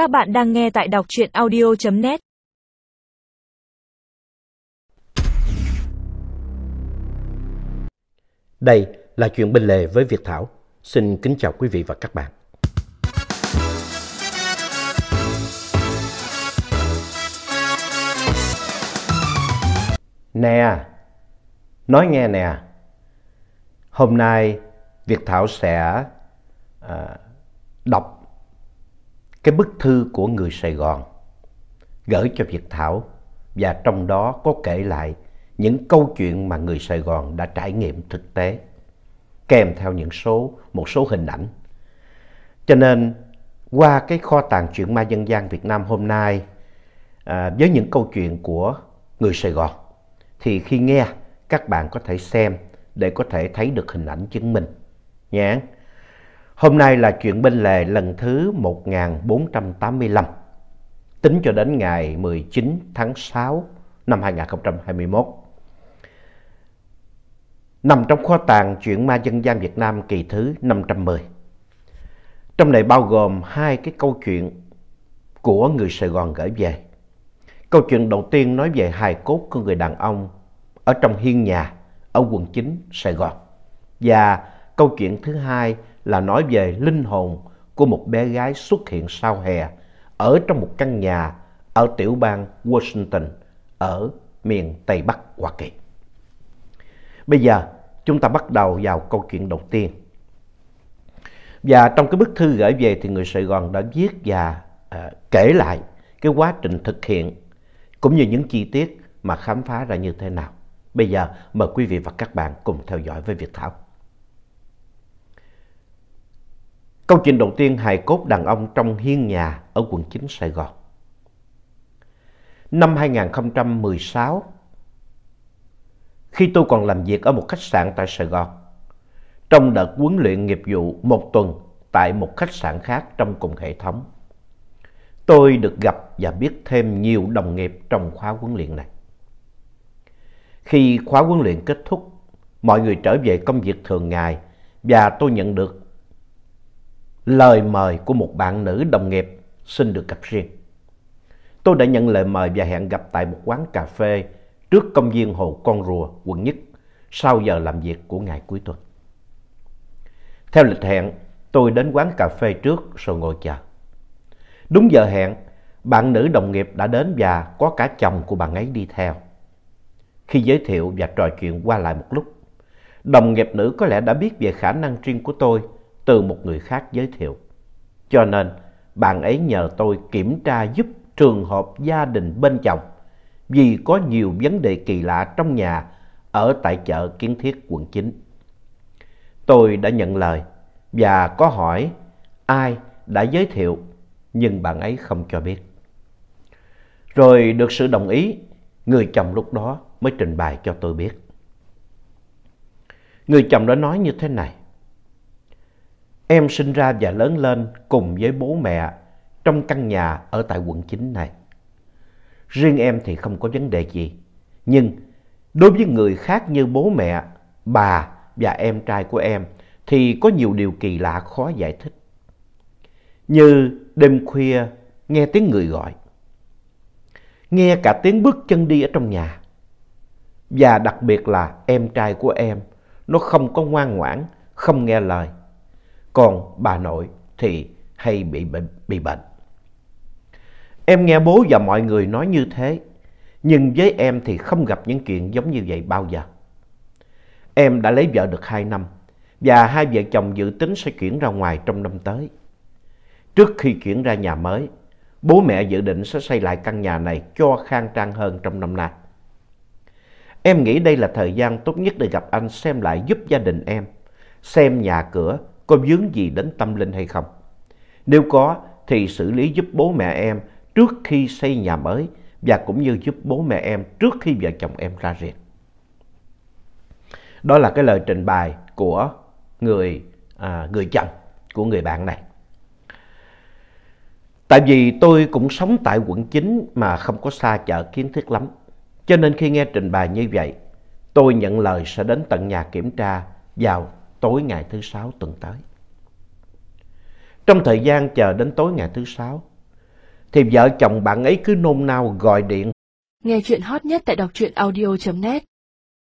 Các bạn đang nghe tại đọc truyện audio.net Đây là chuyện bên lề với Việt Thảo. Xin kính chào quý vị và các bạn. Nè, nói nghe nè, hôm nay Việt Thảo sẽ à, đọc cái bức thư của người Sài Gòn gửi cho Việt Thảo và trong đó có kể lại những câu chuyện mà người Sài Gòn đã trải nghiệm thực tế kèm theo những số một số hình ảnh. Cho nên qua cái kho tàng truyện ma dân gian Việt Nam hôm nay à, với những câu chuyện của người Sài Gòn thì khi nghe các bạn có thể xem để có thể thấy được hình ảnh chứng minh nhé. Hôm nay là chuyện bên lề lần thứ 1485, tính cho đến ngày 19 tháng 6 năm 2021. Nằm trong kho tàng chuyện ma dân gian Việt Nam kỳ thứ 510. Trong này bao gồm hai cái câu chuyện của người Sài Gòn gửi về. Câu chuyện đầu tiên nói về hài cốt của người đàn ông ở trong hiên nhà ở quận 9 Sài Gòn. Và câu chuyện thứ hai là nói về linh hồn của một bé gái xuất hiện sau hè ở trong một căn nhà ở tiểu bang Washington ở miền Tây Bắc Hoa Kỳ. Bây giờ chúng ta bắt đầu vào câu chuyện đầu tiên. Và trong cái bức thư gửi về thì người Sài Gòn đã viết và à, kể lại cái quá trình thực hiện cũng như những chi tiết mà khám phá ra như thế nào. Bây giờ mời quý vị và các bạn cùng theo dõi với Việt Thảo. Câu chuyện đầu tiên hài cốt đàn ông trong hiên nhà ở quận 9 Sài Gòn. Năm 2016, khi tôi còn làm việc ở một khách sạn tại Sài Gòn, trong đợt huấn luyện nghiệp vụ một tuần tại một khách sạn khác trong cùng hệ thống, tôi được gặp và biết thêm nhiều đồng nghiệp trong khóa huấn luyện này. Khi khóa huấn luyện kết thúc, mọi người trở về công việc thường ngày và tôi nhận được lời mời của một bạn nữ đồng nghiệp xin được gặp riêng. Tôi đã nhận lời mời và hẹn gặp tại một quán cà phê trước công viên Hồ Con Rùa, quận Nhất, sau giờ làm việc của ngày cuối tuần. Theo lịch hẹn, tôi đến quán cà phê trước rồi ngồi chờ. Đúng giờ hẹn, bạn nữ đồng nghiệp đã đến và có cả chồng của bạn ấy đi theo. Khi giới thiệu và trò chuyện qua lại một lúc, đồng nghiệp nữ có lẽ đã biết về khả năng riêng của tôi từ một người khác giới thiệu. Cho nên, bạn ấy nhờ tôi kiểm tra giúp trường hợp gia đình bên chồng vì có nhiều vấn đề kỳ lạ trong nhà ở tại chợ Kiến Thiết quận 9. Tôi đã nhận lời và có hỏi ai đã giới thiệu nhưng bạn ấy không cho biết. Rồi được sự đồng ý, người chồng lúc đó mới trình bày cho tôi biết. Người chồng đã nói như thế này. Em sinh ra và lớn lên cùng với bố mẹ trong căn nhà ở tại quận 9 này. Riêng em thì không có vấn đề gì. Nhưng đối với người khác như bố mẹ, bà và em trai của em thì có nhiều điều kỳ lạ khó giải thích. Như đêm khuya nghe tiếng người gọi. Nghe cả tiếng bước chân đi ở trong nhà. Và đặc biệt là em trai của em, nó không có ngoan ngoãn, không nghe lời còn bà nội thì hay bị bệnh. Bị bệnh. Em nghe bố và mọi người nói như thế, nhưng với em thì không gặp những chuyện giống như vậy bao giờ. Em đã lấy vợ được 2 năm và hai vợ chồng dự tính sẽ chuyển ra ngoài trong năm tới. Trước khi chuyển ra nhà mới, bố mẹ dự định sẽ xây lại căn nhà này cho khang trang hơn trong năm nay. Em nghĩ đây là thời gian tốt nhất để gặp anh xem lại giúp gia đình em, xem nhà cửa có vướng gì đến tâm linh hay không. Nếu có thì xử lý giúp bố mẹ em trước khi xây nhà mới và cũng như giúp bố mẹ em trước khi vợ chồng em ra riêng. Đó là cái lời trình bày của người, à, người chồng của người bạn này. Tại vì tôi cũng sống tại quận 9 mà không có xa chợ kiến thiết lắm. Cho nên khi nghe trình bày như vậy, tôi nhận lời sẽ đến tận nhà kiểm tra vào tối ngày thứ sáu tuần tới. Trong thời gian chờ đến tối ngày thứ sáu, thì vợ chồng bạn ấy cứ nôn nao gọi điện. Nghe chuyện hot nhất tại đọc truyện audio.net